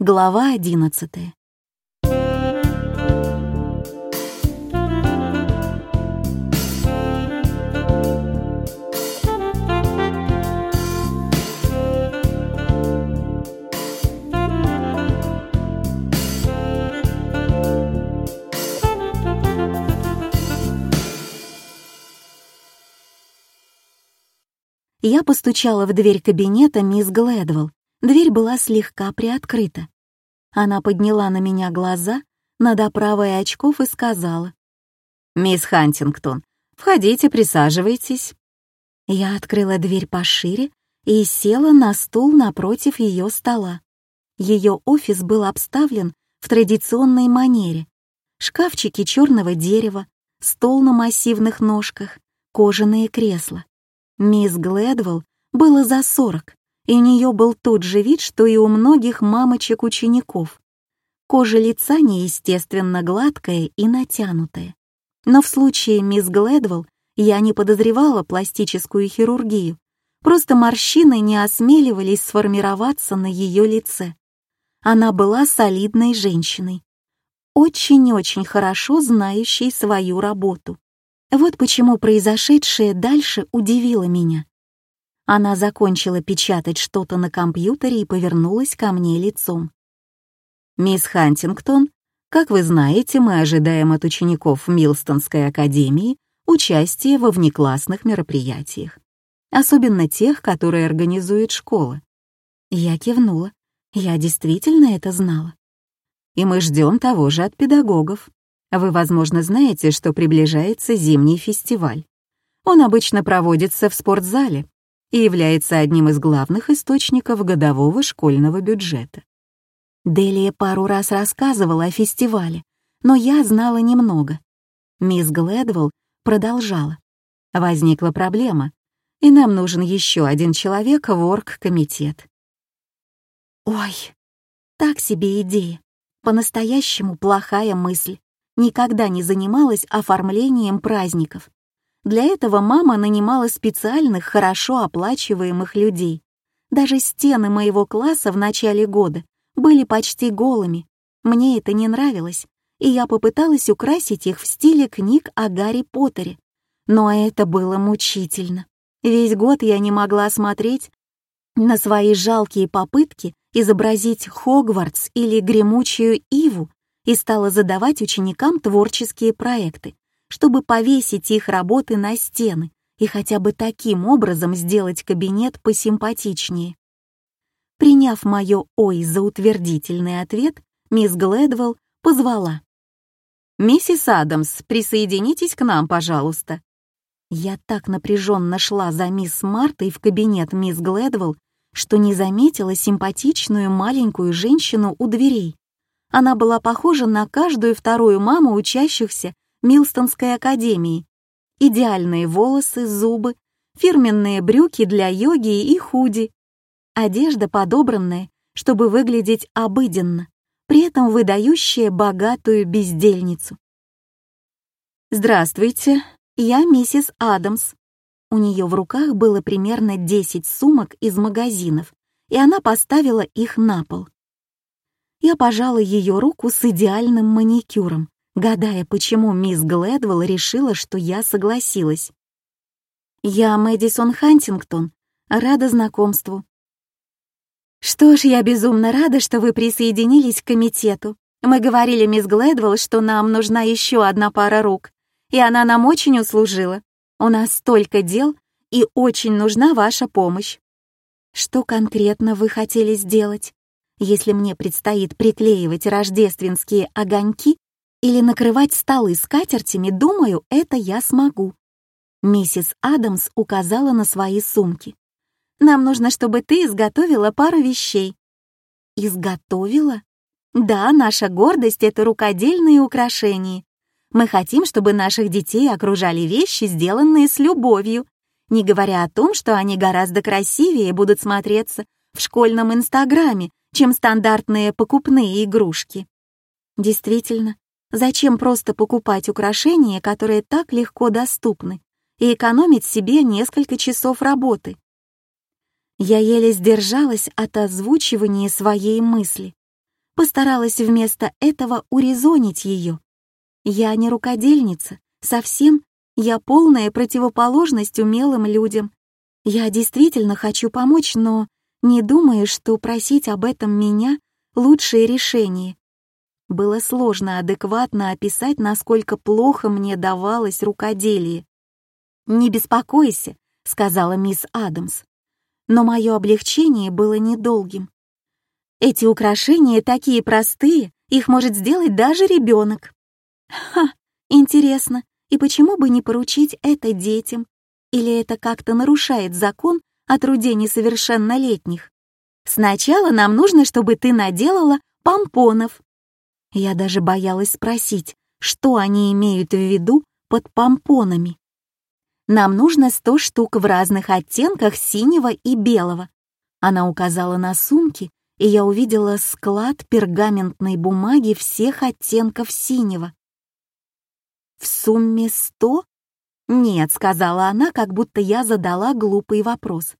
Глава одиннадцатая. Я постучала в дверь кабинета мисс Глэдвелл. Дверь была слегка приоткрыта. Она подняла на меня глаза над оправой очков и сказала. «Мисс Хантингтон, входите, присаживайтесь». Я открыла дверь пошире и села на стул напротив ее стола. Ее офис был обставлен в традиционной манере. Шкафчики черного дерева, стол на массивных ножках, кожаные кресла. Мисс Глэдвелл было за сорок, и у нее был тот же вид, что и у многих мамочек-учеников. Кожа лица неестественно гладкая и натянутая. Но в случае мисс Глэдвелл я не подозревала пластическую хирургию, просто морщины не осмеливались сформироваться на ее лице. Она была солидной женщиной, очень-очень хорошо знающей свою работу. Вот почему произошедшее дальше удивило меня. Она закончила печатать что-то на компьютере и повернулась ко мне лицом. «Мисс Хантингтон, как вы знаете, мы ожидаем от учеников Милстонской академии участие во внеклассных мероприятиях, особенно тех, которые организует школа». Я кивнула. Я действительно это знала. И мы ждем того же от педагогов. Вы, возможно, знаете, что приближается зимний фестиваль. Он обычно проводится в спортзале и является одним из главных источников годового школьного бюджета. Делия пару раз рассказывала о фестивале, но я знала немного. Мисс Глэдвелл продолжала. Возникла проблема, и нам нужен еще один человек в оргкомитет. Ой, так себе идея. По-настоящему плохая мысль никогда не занималась оформлением праздников. Для этого мама нанимала специальных, хорошо оплачиваемых людей. Даже стены моего класса в начале года были почти голыми. Мне это не нравилось, и я попыталась украсить их в стиле книг о Гарри Поттере. Но это было мучительно. Весь год я не могла смотреть на свои жалкие попытки изобразить Хогвартс или гремучую Иву и стала задавать ученикам творческие проекты, чтобы повесить их работы на стены и хотя бы таким образом сделать кабинет посимпатичнее. Приняв мое «ой» за утвердительный ответ, мисс Глэдвелл позвала. «Миссис Адамс, присоединитесь к нам, пожалуйста». Я так напряженно шла за мисс Мартой в кабинет мисс Глэдвелл, что не заметила симпатичную маленькую женщину у дверей. Она была похожа на каждую вторую маму учащихся Милстонской академии. Идеальные волосы, зубы, фирменные брюки для йоги и худи. Одежда подобранная, чтобы выглядеть обыденно, при этом выдающая богатую бездельницу. «Здравствуйте, я миссис Адамс». У нее в руках было примерно 10 сумок из магазинов, и она поставила их на пол я пожала ее руку с идеальным маникюром, гадая, почему мисс Глэдвелл решила, что я согласилась. «Я Мэдисон Хантингтон, рада знакомству». «Что ж, я безумно рада, что вы присоединились к комитету. Мы говорили мисс Глэдвелл, что нам нужна еще одна пара рук, и она нам очень услужила. У нас столько дел, и очень нужна ваша помощь». «Что конкретно вы хотели сделать?» если мне предстоит приклеивать рождественские огоньки или накрывать столы скатертями, думаю, это я смогу. Миссис Адамс указала на свои сумки. «Нам нужно, чтобы ты изготовила пару вещей». «Изготовила?» «Да, наша гордость — это рукодельные украшения. Мы хотим, чтобы наших детей окружали вещи, сделанные с любовью, не говоря о том, что они гораздо красивее будут смотреться в школьном инстаграме, чем стандартные покупные игрушки. Действительно, зачем просто покупать украшения, которые так легко доступны, и экономить себе несколько часов работы? Я еле сдержалась от озвучивания своей мысли. постаралась вместо этого урезонить ее. Я не рукодельница, совсем, я полная противоположность умелым людям. Я действительно хочу помочь, но не думаю, что просить об этом меня — лучшее решение. Было сложно адекватно описать, насколько плохо мне давалось рукоделие. «Не беспокойся», — сказала мисс Адамс. Но мое облегчение было недолгим. Эти украшения такие простые, их может сделать даже ребенок. Ха, интересно, и почему бы не поручить это детям? Или это как-то нарушает закон о труде несовершеннолетних? Сначала нам нужно, чтобы ты наделала помпонов. Я даже боялась спросить, что они имеют в виду под помпонами. Нам нужно сто штук в разных оттенках синего и белого. Она указала на сумки, и я увидела склад пергаментной бумаги всех оттенков синего. «В сумме сто?» «Нет», — сказала она, как будто я задала глупый вопрос.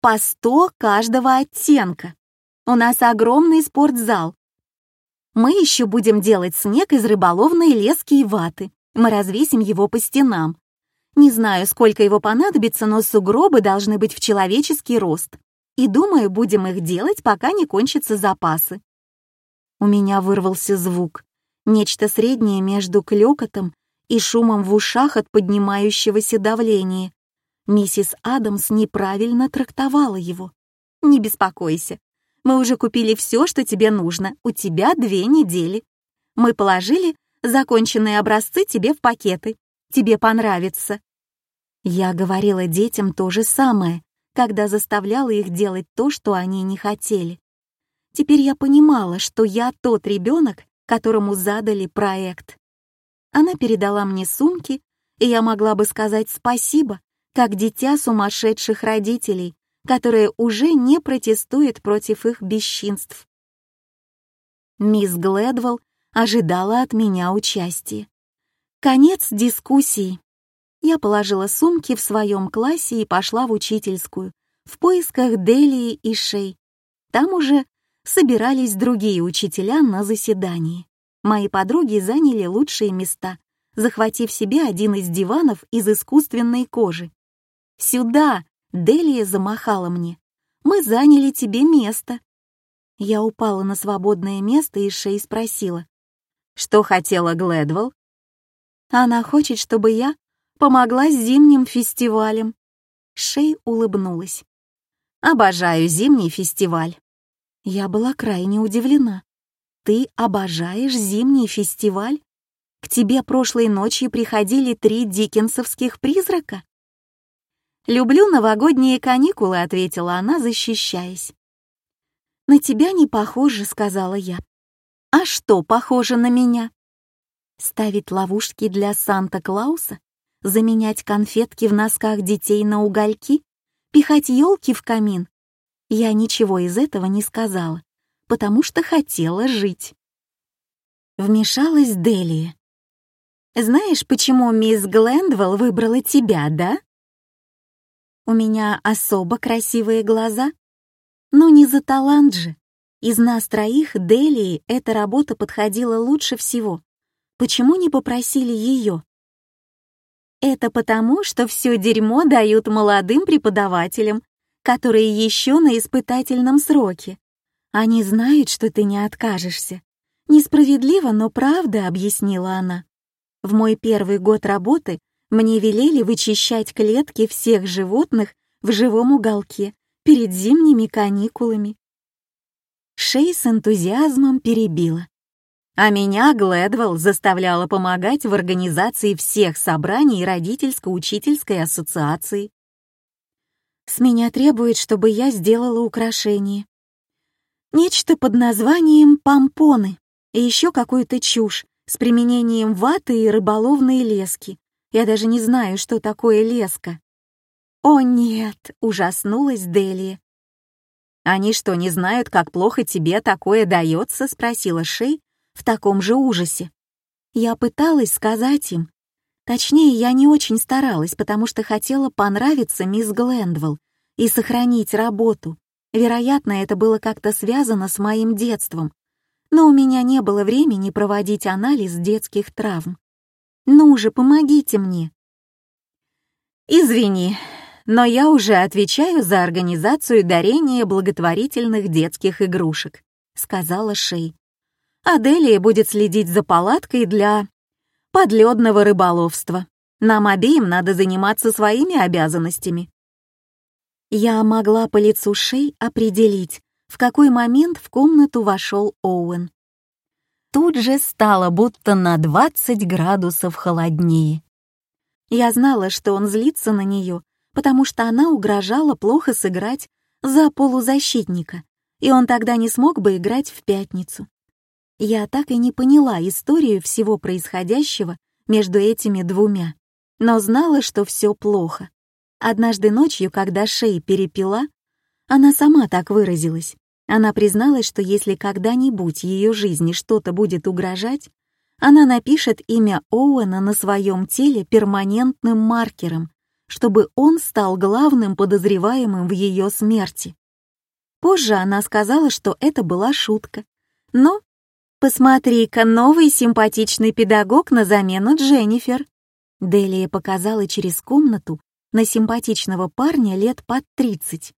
«По сто каждого оттенка. У нас огромный спортзал. Мы еще будем делать снег из рыболовной лески и ваты. Мы развесим его по стенам. Не знаю, сколько его понадобится, но сугробы должны быть в человеческий рост. И думаю, будем их делать, пока не кончатся запасы». У меня вырвался звук. Нечто среднее между клёкотом и шумом в ушах от поднимающегося давления. Миссис Адамс неправильно трактовала его. «Не беспокойся. Мы уже купили все, что тебе нужно. У тебя две недели. Мы положили законченные образцы тебе в пакеты. Тебе понравится». Я говорила детям то же самое, когда заставляла их делать то, что они не хотели. Теперь я понимала, что я тот ребенок, которому задали проект. Она передала мне сумки, и я могла бы сказать спасибо, как дитя сумасшедших родителей, которые уже не протестуют против их бесчинств. Мисс Глэдвелл ожидала от меня участия. Конец дискуссии. Я положила сумки в своем классе и пошла в учительскую, в поисках Делии и Шей. Там уже собирались другие учителя на заседании. Мои подруги заняли лучшие места, захватив себе один из диванов из искусственной кожи. «Сюда!» — Делия замахала мне. «Мы заняли тебе место». Я упала на свободное место и Шей спросила. «Что хотела Глэдвелл?» «Она хочет, чтобы я помогла с зимним фестивалем». Шей улыбнулась. «Обожаю зимний фестиваль. Я была крайне удивлена. «Ты обожаешь зимний фестиваль? К тебе прошлой ночью приходили три диккенсовских призрака?» «Люблю новогодние каникулы», — ответила она, защищаясь. «На тебя не похоже», — сказала я. «А что похоже на меня?» «Ставить ловушки для Санта-Клауса? Заменять конфетки в носках детей на угольки? Пихать елки в камин? Я ничего из этого не сказала, потому что хотела жить. Вмешалась Делия. «Знаешь, почему мисс Глендвелл выбрала тебя, да?» «У меня особо красивые глаза. Но не за талант же. Из нас троих Делии эта работа подходила лучше всего. Почему не попросили ее?» «Это потому, что все дерьмо дают молодым преподавателям, которые еще на испытательном сроке. Они знают, что ты не откажешься. Несправедливо, но правда, объяснила она. В мой первый год работы мне велели вычищать клетки всех животных в живом уголке перед зимними каникулами. Шей с энтузиазмом перебила. А меня Глэдвелл заставляла помогать в организации всех собраний родительско-учительской ассоциации. С меня требует, чтобы я сделала украшение. Нечто под названием помпоны и еще какую-то чушь с применением ваты и рыболовной лески. Я даже не знаю, что такое леска. «О нет!» — ужаснулась Делия. «Они что, не знают, как плохо тебе такое дается?» — спросила Шей в таком же ужасе. Я пыталась сказать им, Точнее, я не очень старалась, потому что хотела понравиться мисс Глендвелл и сохранить работу. Вероятно, это было как-то связано с моим детством, но у меня не было времени проводить анализ детских травм. Ну же, помогите мне. Извини, но я уже отвечаю за организацию дарения благотворительных детских игрушек, сказала Шей. Аделия будет следить за палаткой для подледного рыболовства. Нам обеим надо заниматься своими обязанностями. Я могла по лицу Шей определить, в какой момент в комнату вошел Оуэн. Тут же стало будто на 20 градусов холоднее. Я знала, что он злится на нее, потому что она угрожала плохо сыграть за полузащитника, и он тогда не смог бы играть в пятницу. Я так и не поняла историю всего происходящего между этими двумя, но знала, что все плохо. Однажды ночью, когда Шей перепила, она сама так выразилась. Она призналась, что если когда-нибудь ее жизни что-то будет угрожать, она напишет имя Оуэна на своем теле перманентным маркером, чтобы он стал главным подозреваемым в ее смерти. Позже она сказала, что это была шутка. Но «Посмотри-ка, новый симпатичный педагог на замену Дженнифер!» Делия показала через комнату на симпатичного парня лет под тридцать.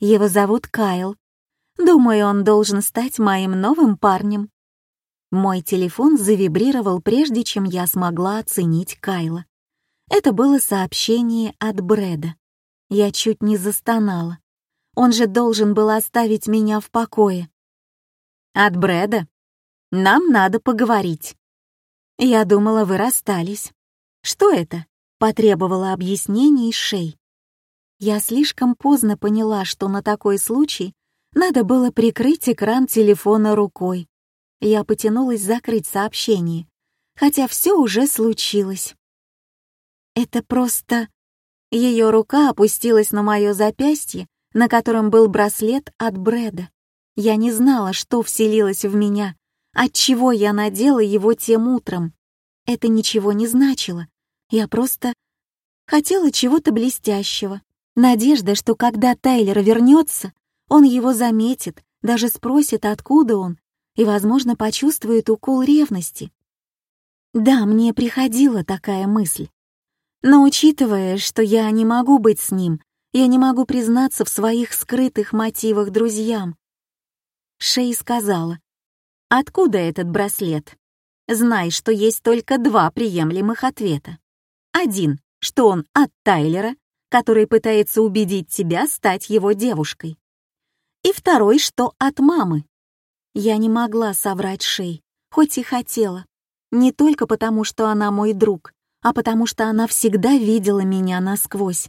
Его зовут Кайл. Думаю, он должен стать моим новым парнем. Мой телефон завибрировал, прежде чем я смогла оценить Кайла. Это было сообщение от Брэда. Я чуть не застонала. Он же должен был оставить меня в покое. От Брэда? Нам надо поговорить». «Я думала, вы расстались». «Что это?» — потребовала объяснений Шей. Я слишком поздно поняла, что на такой случай надо было прикрыть экран телефона рукой. Я потянулась закрыть сообщение, хотя все уже случилось. Это просто... Ее рука опустилась на мое запястье, на котором был браслет от Брэда. Я не знала, что вселилось в меня, Отчего я надела его тем утром? Это ничего не значило. Я просто хотела чего-то блестящего. Надежда, что когда Тайлер вернется, он его заметит, даже спросит, откуда он, и, возможно, почувствует укол ревности. Да, мне приходила такая мысль. Но учитывая, что я не могу быть с ним, я не могу признаться в своих скрытых мотивах друзьям. Шей сказала, Откуда этот браслет? Знай, что есть только два приемлемых ответа. Один, что он от Тайлера, который пытается убедить тебя стать его девушкой. И второй, что от мамы. Я не могла соврать Шей, хоть и хотела. Не только потому, что она мой друг, а потому что она всегда видела меня насквозь.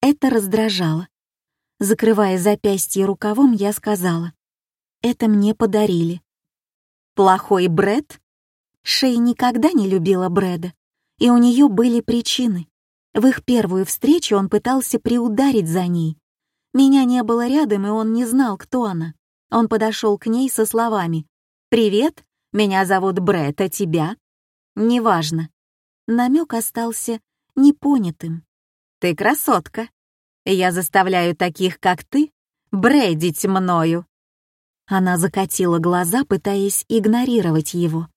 Это раздражало. Закрывая запястье рукавом, я сказала, «Это мне подарили. Плохой Брэд? Шей никогда не любила Брэда, и у нее были причины. В их первую встречу он пытался приударить за ней. Меня не было рядом, и он не знал, кто она. Он подошел к ней со словами «Привет, меня зовут Брэд, а тебя?» «Неважно». Намек остался непонятым. «Ты красотка. Я заставляю таких, как ты, бредить мною». Она закатила глаза, пытаясь игнорировать его.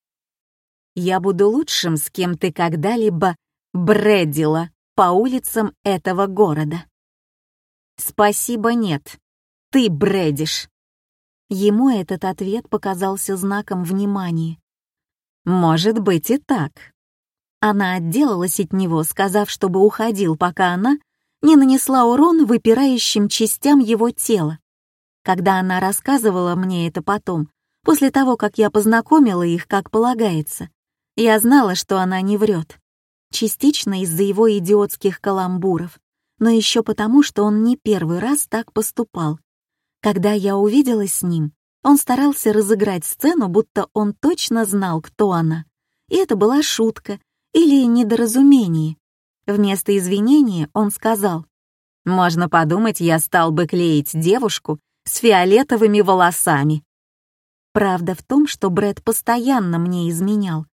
«Я буду лучшим, с кем ты когда-либо бредила по улицам этого города». «Спасибо, нет. Ты бредишь». Ему этот ответ показался знаком внимания. «Может быть и так». Она отделалась от него, сказав, чтобы уходил, пока она не нанесла урон выпирающим частям его тела. Когда она рассказывала мне это потом, после того, как я познакомила их, как полагается, я знала, что она не врет. Частично из-за его идиотских каламбуров, но еще потому, что он не первый раз так поступал. Когда я увиделась с ним, он старался разыграть сцену, будто он точно знал, кто она. И это была шутка или недоразумение. Вместо извинения он сказал, «Можно подумать, я стал бы клеить девушку, с фиолетовыми волосами. Правда в том, что Брэд постоянно мне изменял.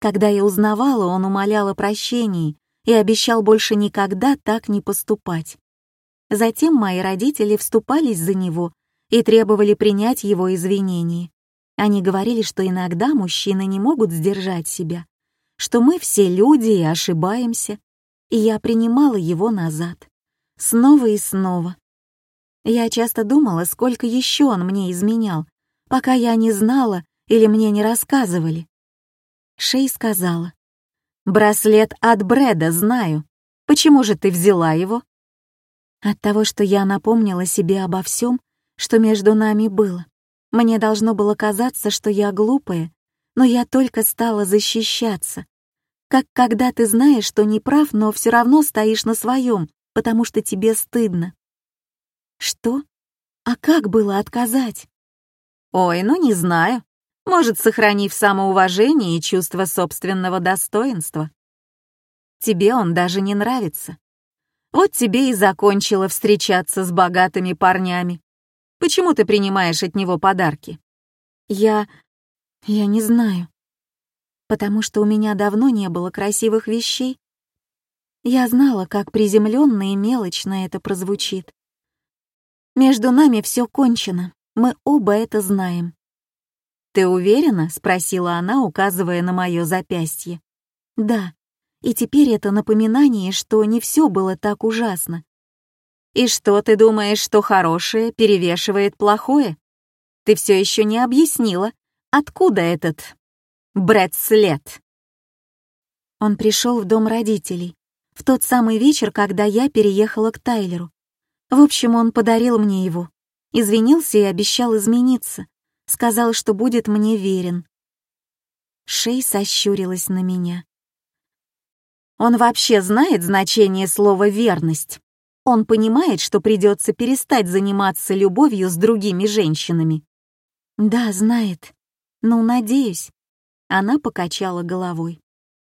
Когда я узнавала, он умолял о прощении и обещал больше никогда так не поступать. Затем мои родители вступались за него и требовали принять его извинения. Они говорили, что иногда мужчины не могут сдержать себя, что мы все люди и ошибаемся, и я принимала его назад. Снова и снова. Я часто думала, сколько еще он мне изменял, пока я не знала или мне не рассказывали. Шей сказала, «Браслет от Брэда знаю. Почему же ты взяла его?» От того, что я напомнила себе обо всем, что между нами было. Мне должно было казаться, что я глупая, но я только стала защищаться. Как когда ты знаешь, что не прав, но все равно стоишь на своем, потому что тебе стыдно. Что? А как было отказать? Ой, ну не знаю. Может, сохранив самоуважение и чувство собственного достоинства. Тебе он даже не нравится. Вот тебе и закончила встречаться с богатыми парнями. Почему ты принимаешь от него подарки? Я... я не знаю. Потому что у меня давно не было красивых вещей. Я знала, как приземленно и мелочно это прозвучит. Между нами все кончено, мы оба это знаем. «Ты уверена?» — спросила она, указывая на мое запястье. «Да, и теперь это напоминание, что не все было так ужасно, и что ты думаешь, что хорошее перевешивает плохое? Ты все еще не объяснила, откуда этот Брэд-след? Он пришел в дом родителей в тот самый вечер, когда я переехала к Тайлеру. В общем, он подарил мне его, извинился и обещал измениться, сказал, что будет мне верен. Шей сощурилась на меня. Он вообще знает значение слова «верность»? Он понимает, что придется перестать заниматься любовью с другими женщинами. Да, знает. Ну, надеюсь. Она покачала головой.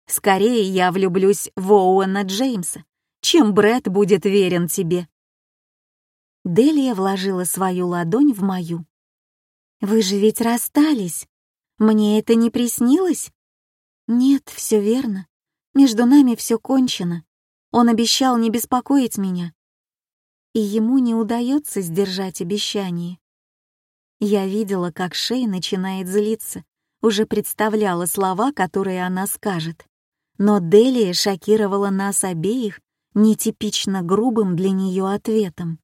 Скорее я влюблюсь в Оуэна Джеймса, чем Брэд будет верен тебе. Делия вложила свою ладонь в мою. «Вы же ведь расстались. Мне это не приснилось?» «Нет, все верно. Между нами все кончено. Он обещал не беспокоить меня и ему не удается сдержать обещание. Я видела, как Шей начинает злиться, уже представляла слова, которые она скажет. Но Делия шокировала нас обеих нетипично грубым для нее ответом.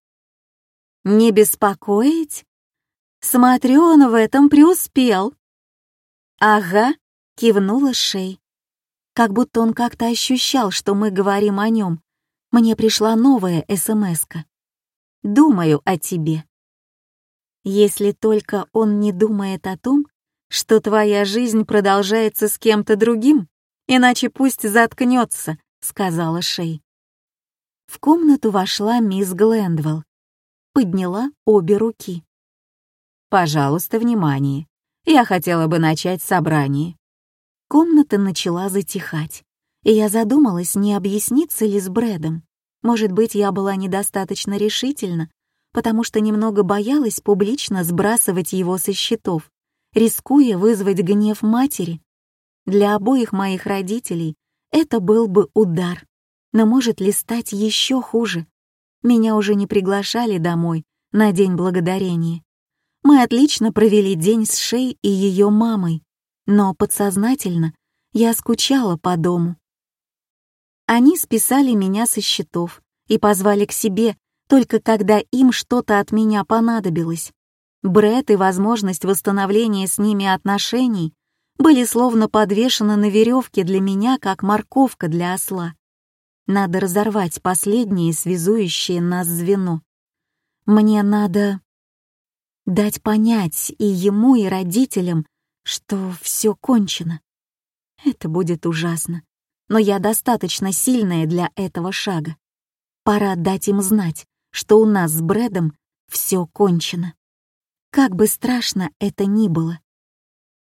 «Не беспокоить? Смотрю, он в этом преуспел». «Ага», — кивнула Шей. Как будто он как-то ощущал, что мы говорим о нем. Мне пришла новая СМСка думаю о тебе. Если только он не думает о том, что твоя жизнь продолжается с кем-то другим, иначе пусть заткнется, сказала Шей. В комнату вошла мисс Глендвелл, подняла обе руки. «Пожалуйста, внимание. Я хотела бы начать собрание». Комната начала затихать, и я задумалась, не объясниться ли с Брэдом. Может быть, я была недостаточно решительна, потому что немного боялась публично сбрасывать его со счетов, рискуя вызвать гнев матери. Для обоих моих родителей это был бы удар. Но может ли стать еще хуже? Меня уже не приглашали домой на День Благодарения. Мы отлично провели день с Шей и ее мамой, но подсознательно я скучала по дому. Они списали меня со счетов и позвали к себе, только когда им что-то от меня понадобилось. Бред и возможность восстановления с ними отношений были словно подвешены на веревке для меня, как морковка для осла. Надо разорвать последнее связующее нас звено. Мне надо дать понять и ему, и родителям, что все кончено. Это будет ужасно но я достаточно сильная для этого шага. Пора дать им знать, что у нас с Брэдом все кончено. Как бы страшно это ни было.